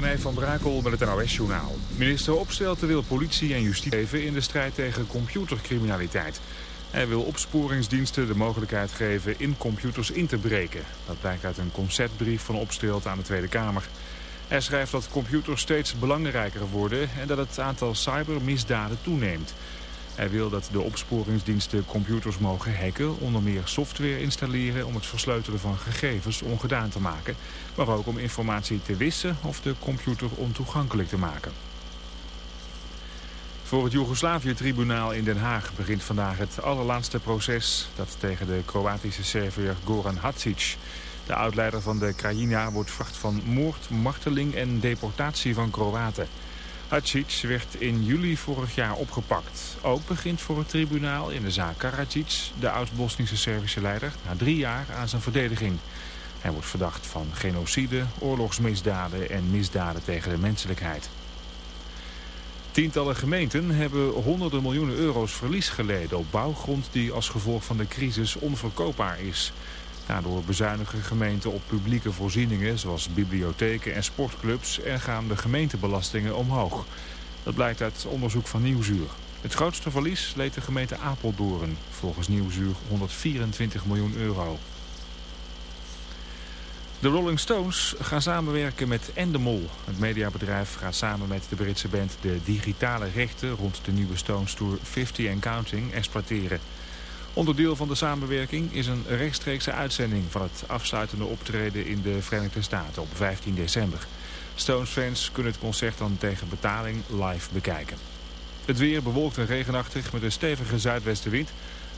René van Brakel met het NOS-journaal. Minister Opstelten wil politie en justitie geven in de strijd tegen computercriminaliteit. Hij wil opsporingsdiensten de mogelijkheid geven in computers in te breken. Dat blijkt uit een conceptbrief van Opstelten aan de Tweede Kamer. Hij schrijft dat computers steeds belangrijker worden en dat het aantal cybermisdaden toeneemt. Hij wil dat de opsporingsdiensten computers mogen hacken, onder meer software installeren om het versleutelen van gegevens ongedaan te maken, maar ook om informatie te wissen of de computer ontoegankelijk te maken. Voor het Joegoslavië-tribunaal in Den Haag begint vandaag het allerlaatste proces dat tegen de Kroatische Serviër Goran Hadžić. De oudleider van de Krajina wordt verdacht van moord, marteling en deportatie van Kroaten. Hadžić werd in juli vorig jaar opgepakt. Ook begint voor het tribunaal in de zaak Karadzic, de oud-Bosnische Servische leider, na drie jaar aan zijn verdediging. Hij wordt verdacht van genocide, oorlogsmisdaden en misdaden tegen de menselijkheid. Tientallen gemeenten hebben honderden miljoenen euro's verlies geleden op bouwgrond die als gevolg van de crisis onverkoopbaar is. Daardoor bezuinigen gemeenten op publieke voorzieningen zoals bibliotheken en sportclubs en gaan de gemeentebelastingen omhoog. Dat blijkt uit onderzoek van Nieuwsuur. Het grootste verlies leed de gemeente Apeldoorn, volgens Nieuwsuur 124 miljoen euro. De Rolling Stones gaan samenwerken met Endemol. Het mediabedrijf gaat samen met de Britse band de digitale rechten rond de nieuwe Stones Tour 50 and Counting exploiteren. Onderdeel van de samenwerking is een rechtstreekse uitzending van het afsluitende optreden in de Verenigde Staten op 15 december. Stones-fans kunnen het concert dan tegen betaling live bekijken. Het weer bewolkt en regenachtig met een stevige zuidwestenwind.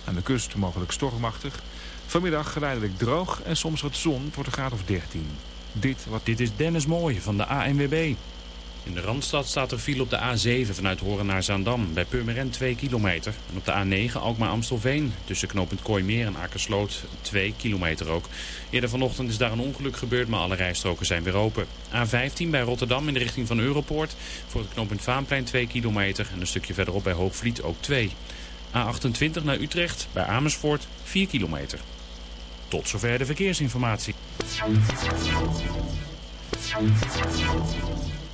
Aan de kust mogelijk stormachtig. Vanmiddag geleidelijk droog en soms wat zon voor de graad of 13. Dit, wat... Dit is Dennis Mooij van de ANWB. In de Randstad staat er file op de A7 vanuit Horen naar Zaandam. Bij Purmerend 2 kilometer. En op de A9 Alkmaar-Amstelveen. Tussen knooppunt Kooimeer en Akersloot 2 kilometer ook. Eerder vanochtend is daar een ongeluk gebeurd, maar alle rijstroken zijn weer open. A15 bij Rotterdam in de richting van Europoort. Voor het knooppunt Vaanplein 2 kilometer. En een stukje verderop bij Hoogvliet ook 2. A28 naar Utrecht bij Amersfoort 4 kilometer. Tot zover de verkeersinformatie.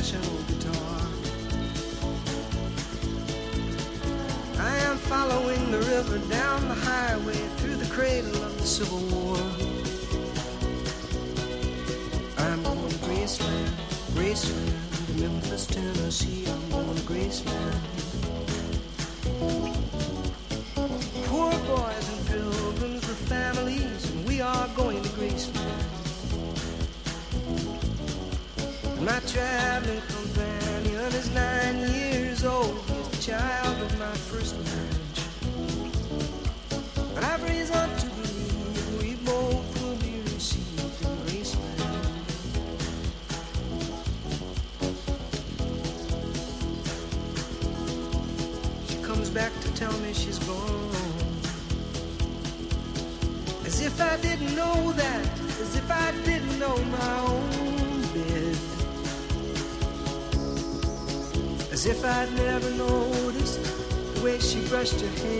guitar. I am following the river down the highway through the cradle of the Civil War. I'm going to Graceland, Graceland, to Memphis, Tennessee. I'm going to Graceland. to hear.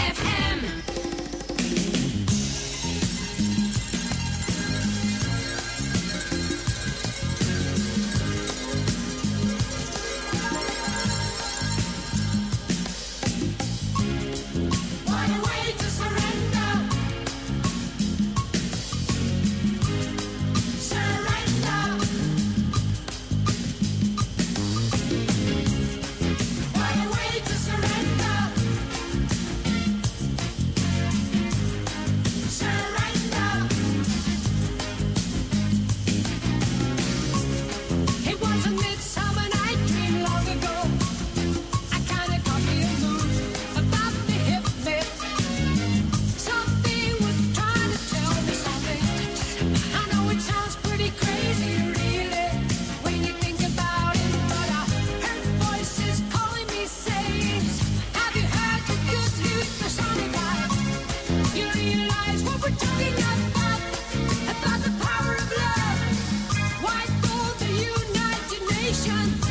Nation.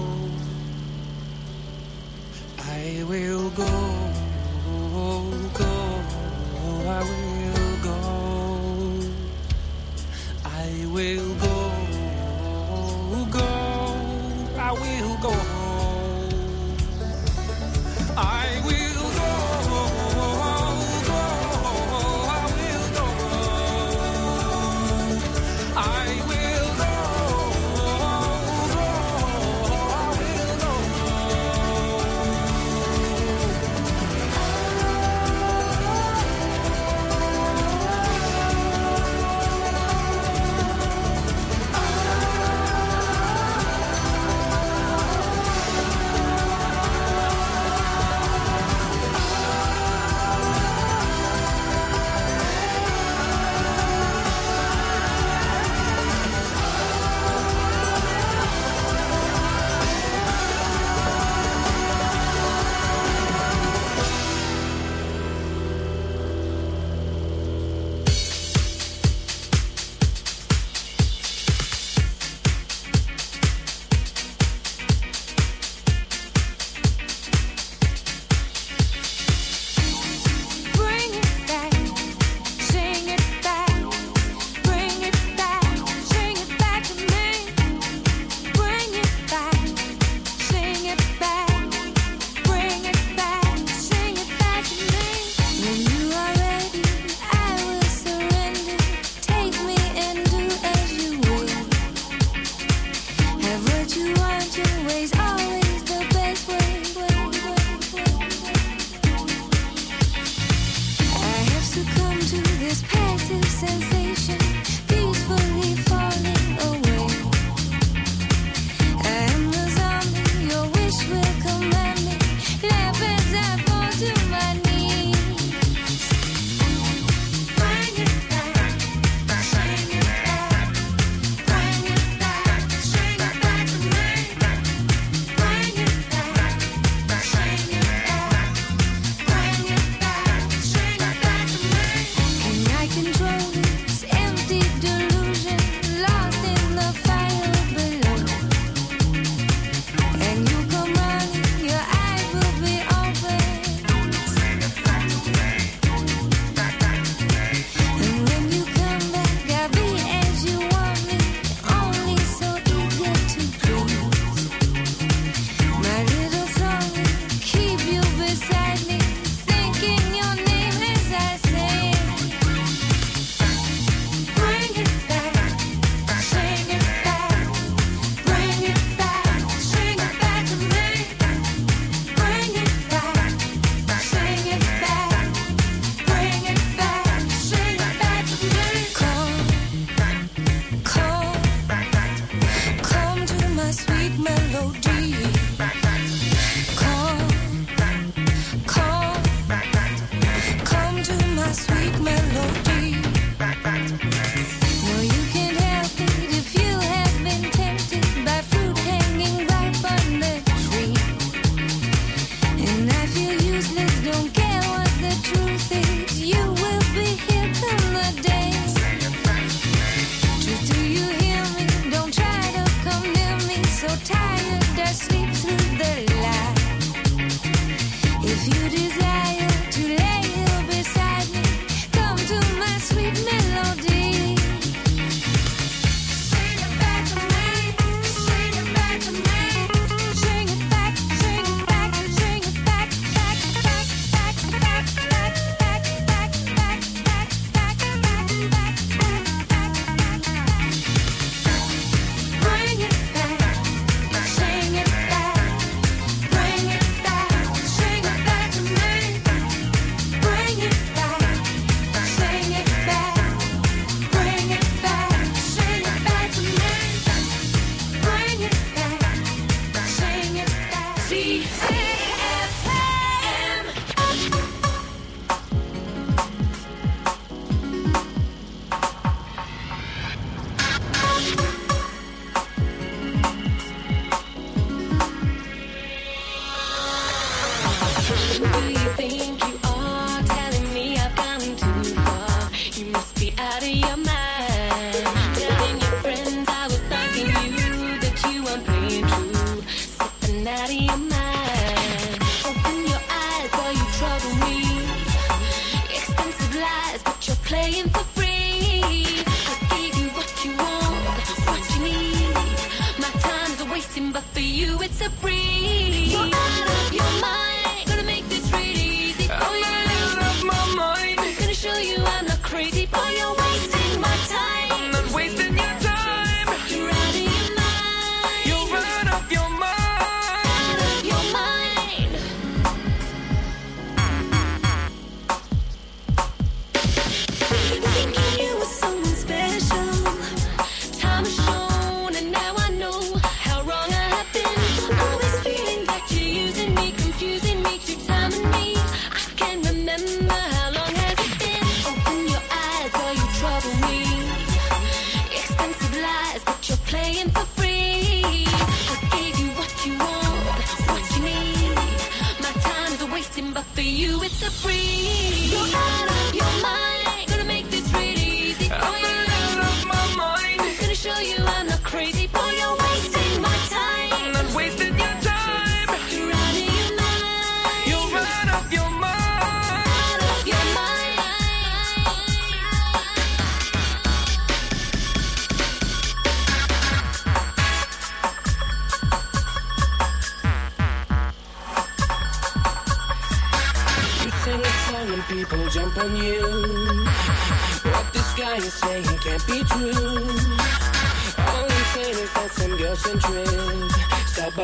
But you're playing for free.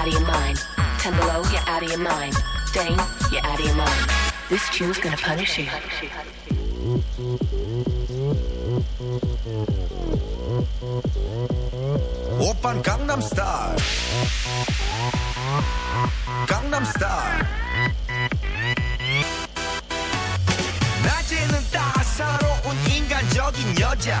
out of your mind. Ten below, you're out of your mind. Dane, you're out of your mind. This tune's gonna punish you. Oppan Gangnam Style. Gangnam Style. 낮에는 따사로운 인간적인 여자.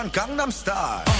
van Gangnam Style.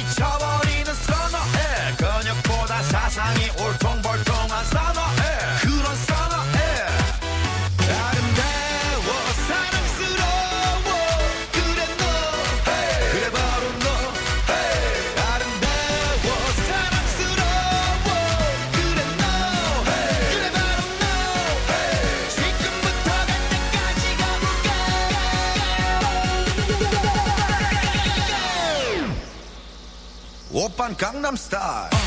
van Gangnam Style.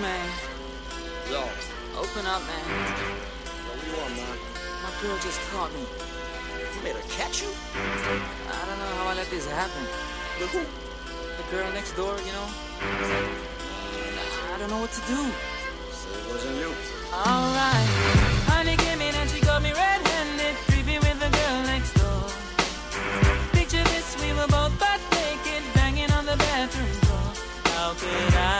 man. Yo, Open up, man. what do you want, man? My girl just caught me. You made her catch you? I don't know how I let this happen. With who? The girl next door, you know? I don't know what to do. So it wasn't you. Alright. Honey came in and she got me red-handed, creepy with the girl next door. Picture this, we were both butt naked, banging on the bathroom door. How could I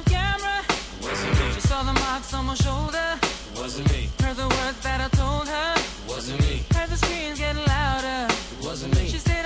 Wasn't me. She saw the marks on my shoulder. Wasn't me. Heard the words that I told her. Wasn't me. Heard the screams getting louder. Wasn't me. She stayed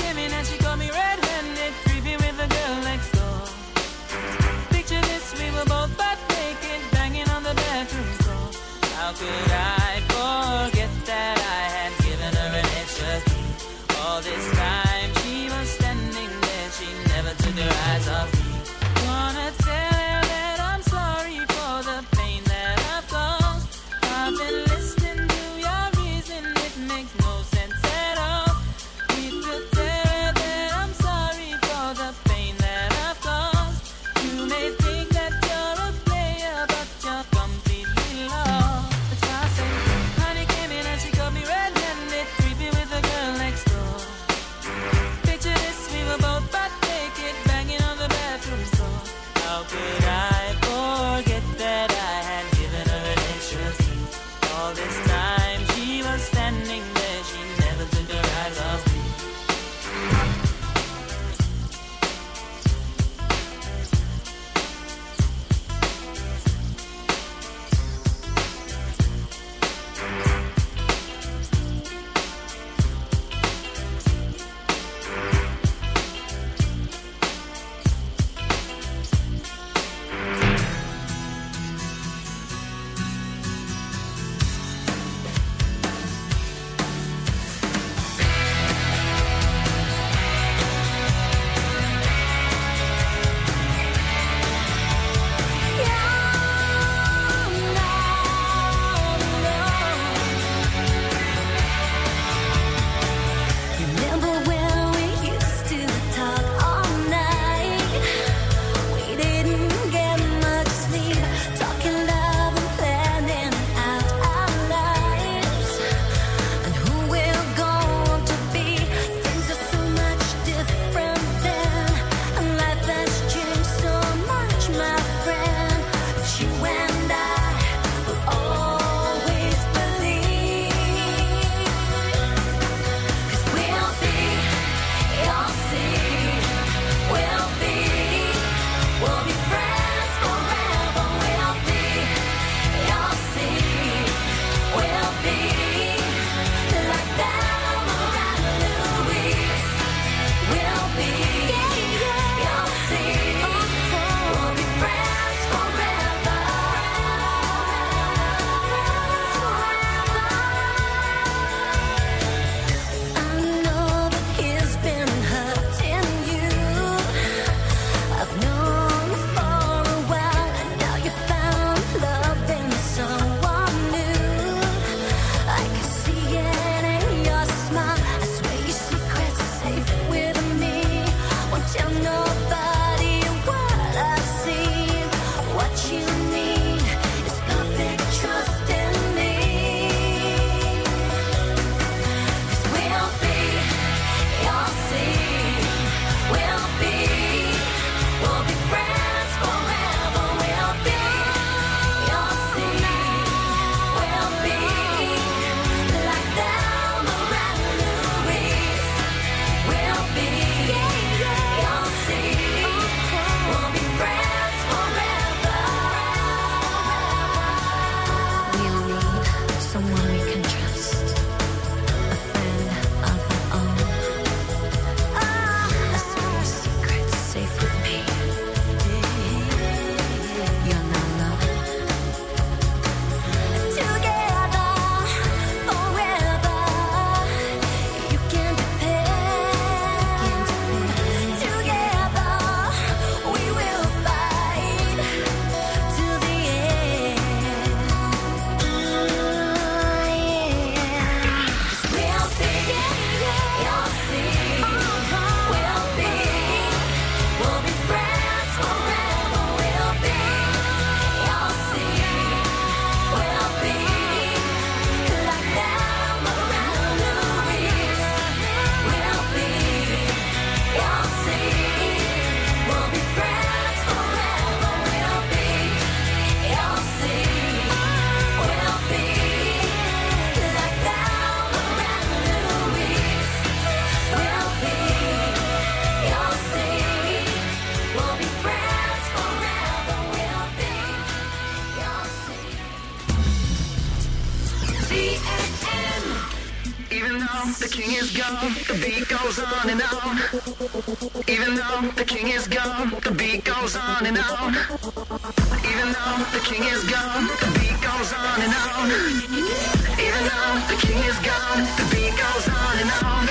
gone, the beat goes on and on.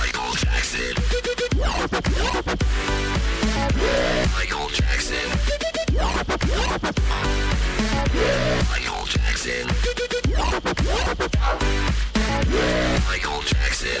Michael Jackson. Michael Jackson. Michael Jackson. Michael Jackson.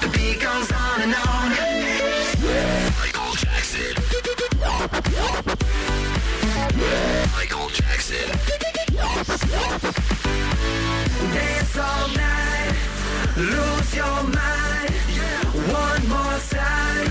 The beat goes on and on. Michael Jackson. Michael Jackson. Dance all night, lose your mind. One more time,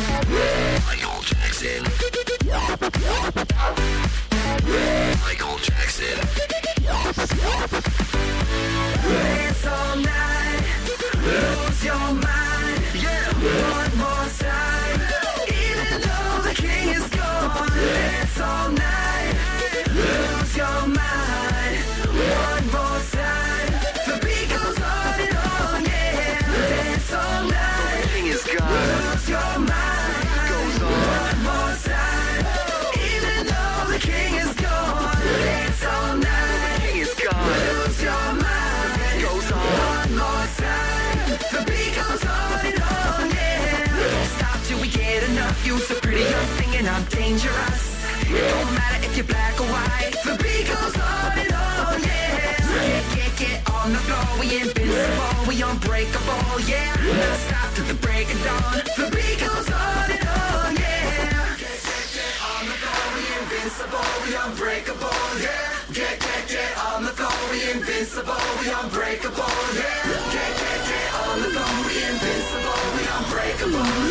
Michael Jackson. Dance all night, lose your mind. Yeah, one more time. To the break of dawn. The beat goes on and on, yeah. Get, get, get on the. We invincible, we unbreakable, yeah. Get, get, get on the floor. We invincible, we unbreakable, yeah. Get, get, get on the. We invincible, we unbreakable,